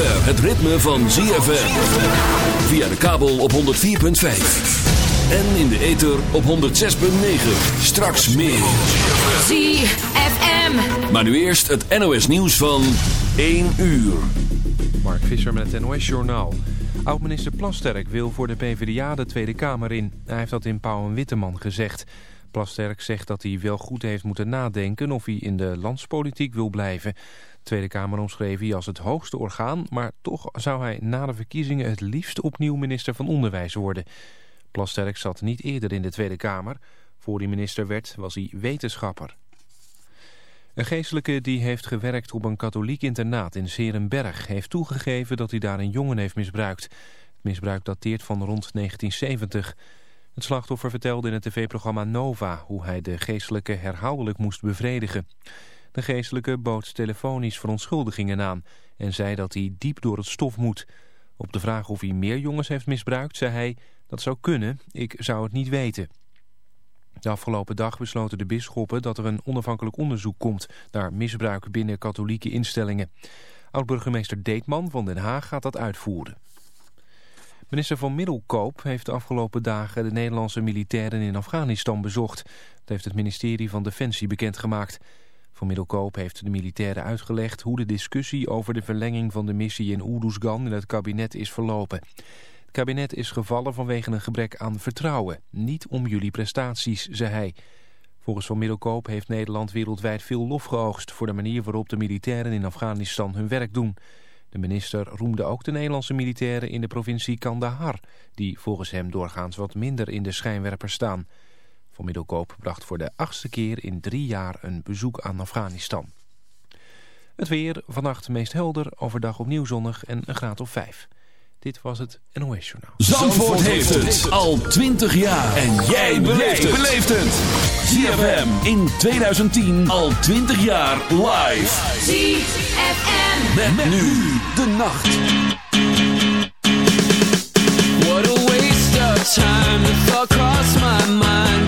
Het ritme van ZFM. Via de kabel op 104.5. En in de ether op 106.9. Straks meer. ZFM. Maar nu eerst het NOS nieuws van 1 uur. Mark Visser met het NOS Journaal. Oud-minister Plasterk wil voor de PvdA de Tweede Kamer in. Hij heeft dat in Pauw en Witteman gezegd. Plasterk zegt dat hij wel goed heeft moeten nadenken of hij in de landspolitiek wil blijven. De Tweede Kamer omschreef hij als het hoogste orgaan, maar toch zou hij na de verkiezingen het liefst opnieuw minister van Onderwijs worden. Plasterk zat niet eerder in de Tweede Kamer. Voor hij minister werd was hij wetenschapper. Een geestelijke die heeft gewerkt op een katholiek internaat in Serenberg... heeft toegegeven dat hij daar een jongen heeft misbruikt. Het misbruik dateert van rond 1970. Het slachtoffer vertelde in het tv-programma Nova... hoe hij de geestelijke herhaaldelijk moest bevredigen. De geestelijke bood telefonisch verontschuldigingen aan... en zei dat hij diep door het stof moet. Op de vraag of hij meer jongens heeft misbruikt, zei hij... dat zou kunnen, ik zou het niet weten... De afgelopen dag besloten de bisschoppen dat er een onafhankelijk onderzoek komt naar misbruik binnen katholieke instellingen. Oud-burgemeester Deetman van Den Haag gaat dat uitvoeren. Minister van Middelkoop heeft de afgelopen dagen de Nederlandse militairen in Afghanistan bezocht. Dat heeft het ministerie van Defensie bekendgemaakt. Van Middelkoop heeft de militairen uitgelegd hoe de discussie over de verlenging van de missie in Oeruzgan in het kabinet is verlopen. Het kabinet is gevallen vanwege een gebrek aan vertrouwen. Niet om jullie prestaties, zei hij. Volgens Van Middelkoop heeft Nederland wereldwijd veel lof geoogst... voor de manier waarop de militairen in Afghanistan hun werk doen. De minister roemde ook de Nederlandse militairen in de provincie Kandahar... die volgens hem doorgaans wat minder in de schijnwerpers staan. Van Middelkoop bracht voor de achtste keer in drie jaar een bezoek aan Afghanistan. Het weer, vannacht meest helder, overdag opnieuw zonnig en een graad of vijf. Dit was het NOS Journaal. Zandvoort, heeft het al 20 jaar. En jij beleeft het. ZFM in 2010 al 20 jaar live. ZFM. Met, met nu de nacht. What a waste of time. The thought crossed my mind,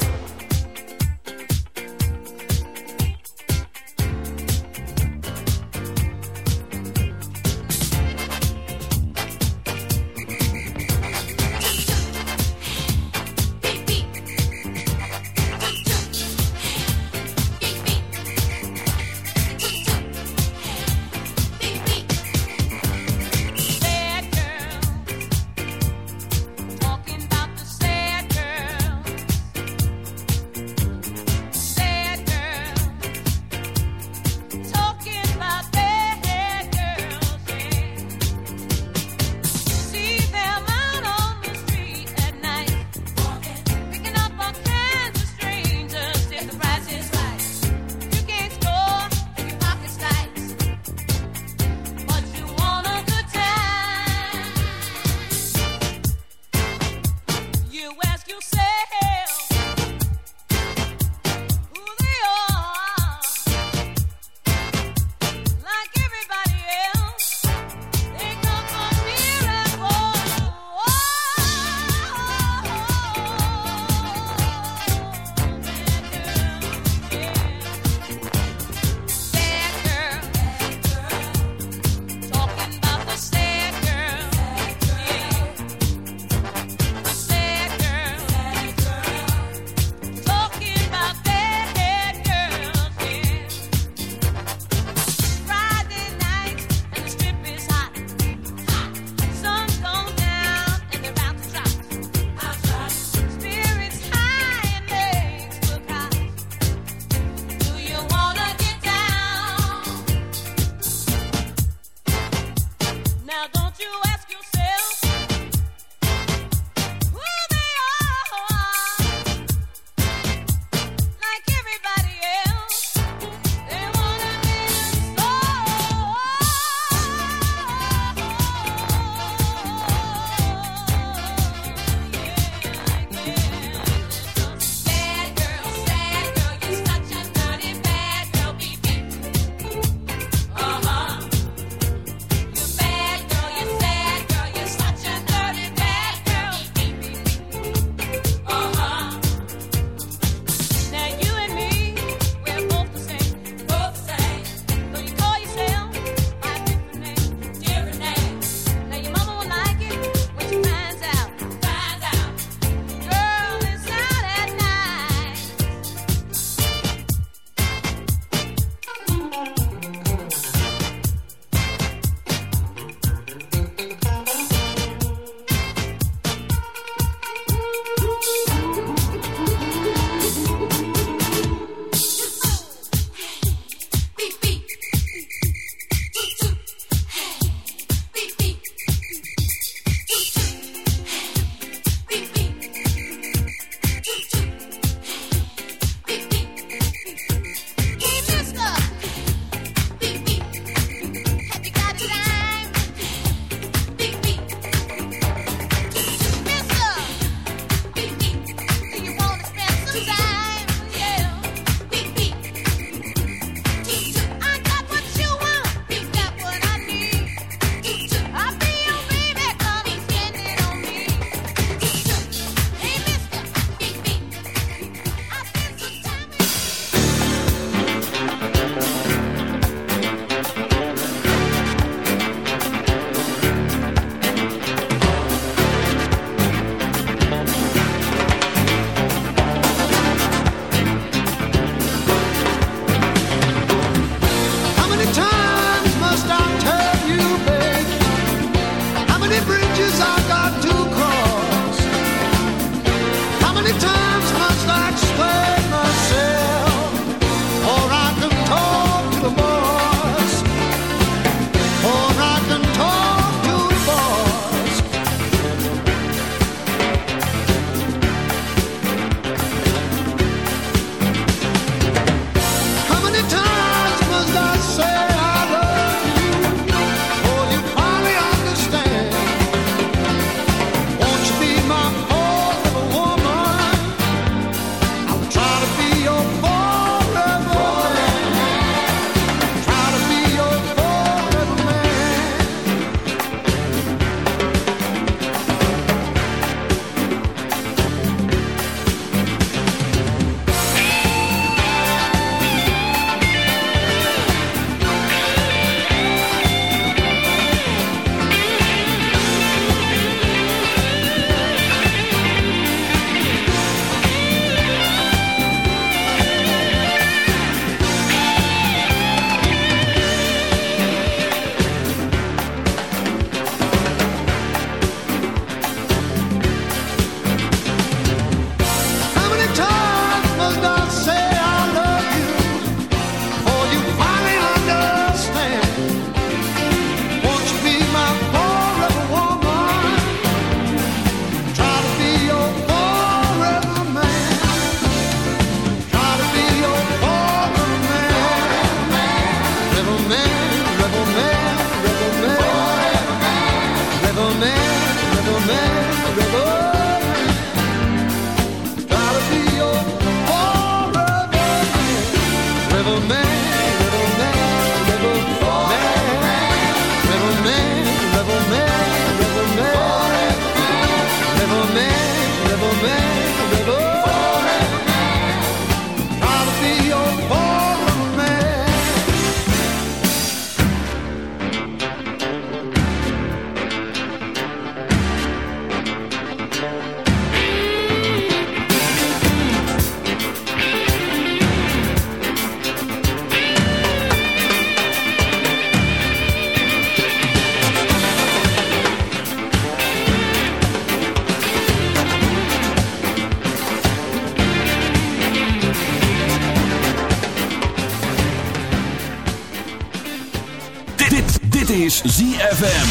ZFM.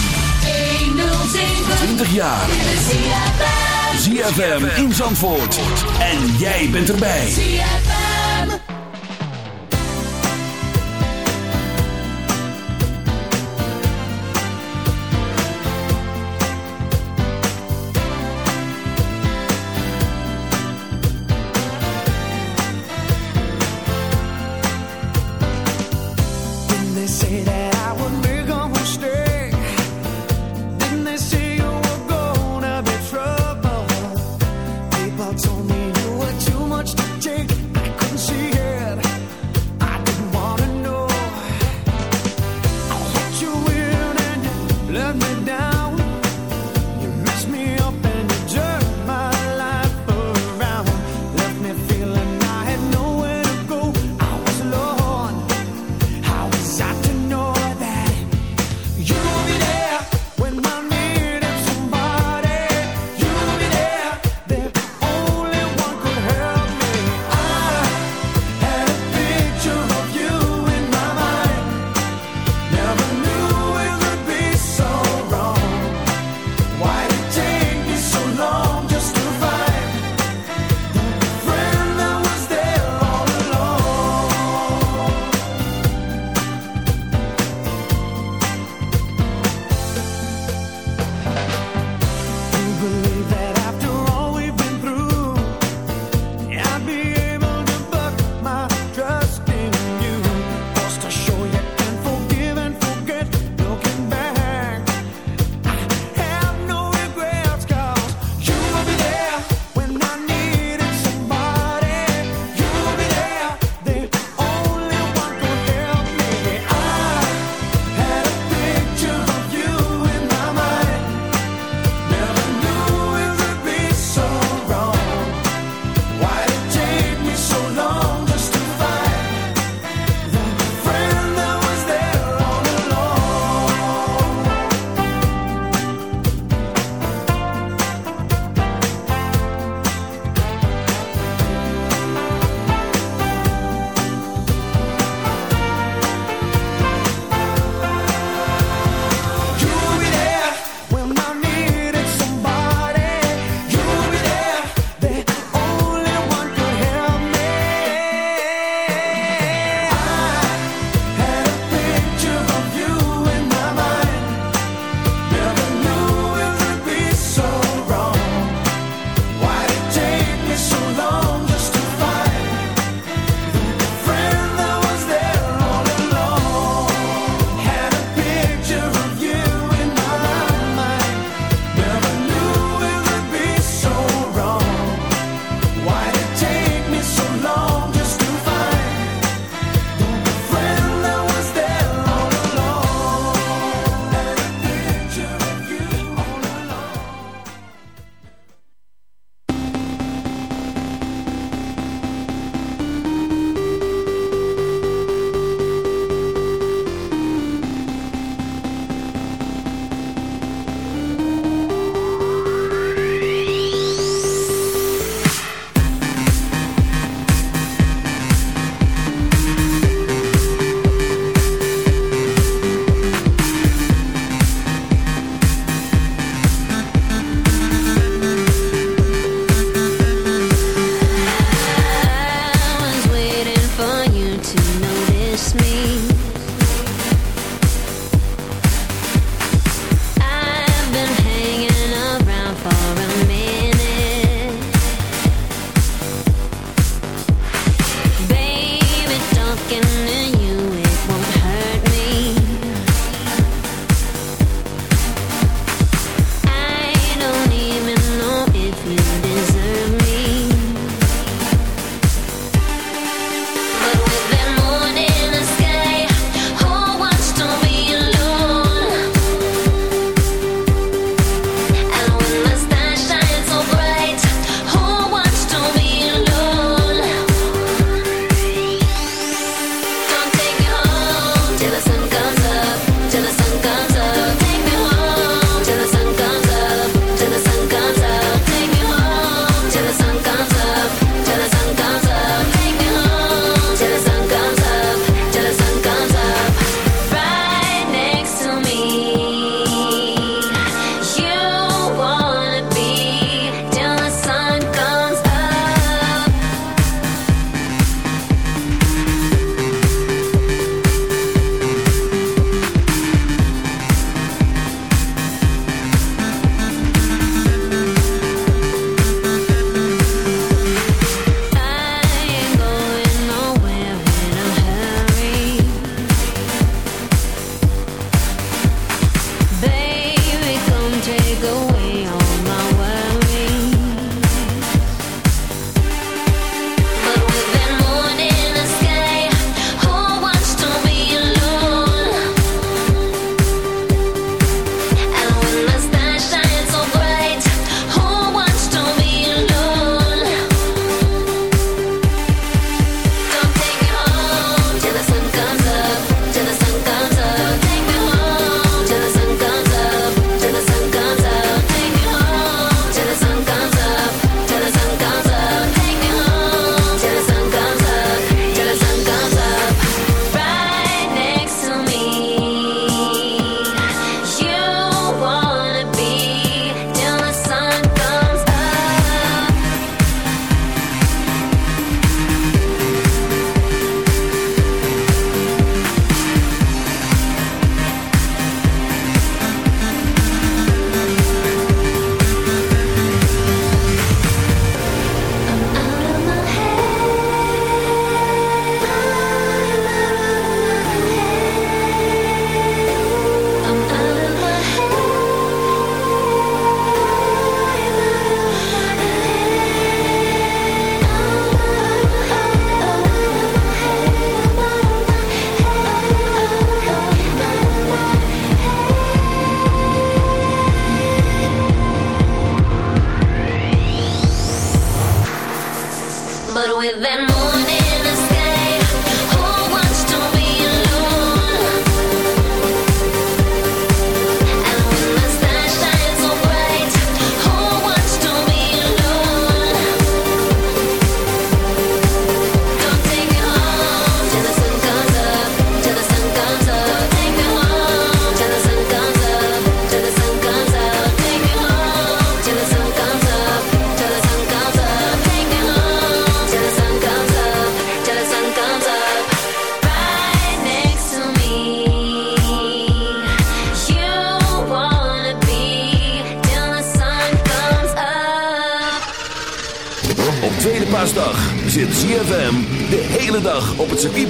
20 jaar. ZFM in Zandvoort. En jij bent erbij. ZFM. Didn't they say that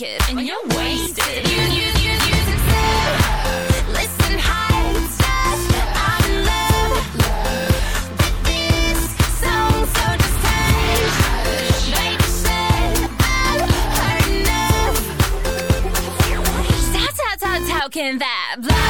naked and you're wasted. You, you, you, you, Listen, high stuff. I'm in love, love. With this song, so just take. Baby, said I've heard enough. How, how, how, how can that?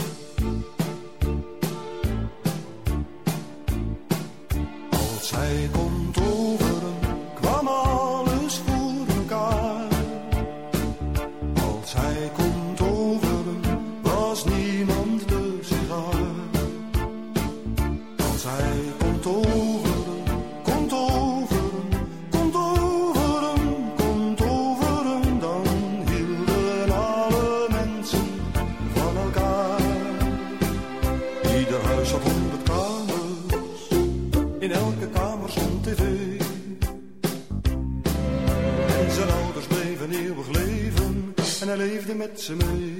met ze mee.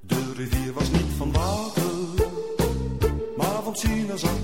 De rivier was niet van water, maar van sinaasappel.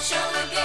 Show again?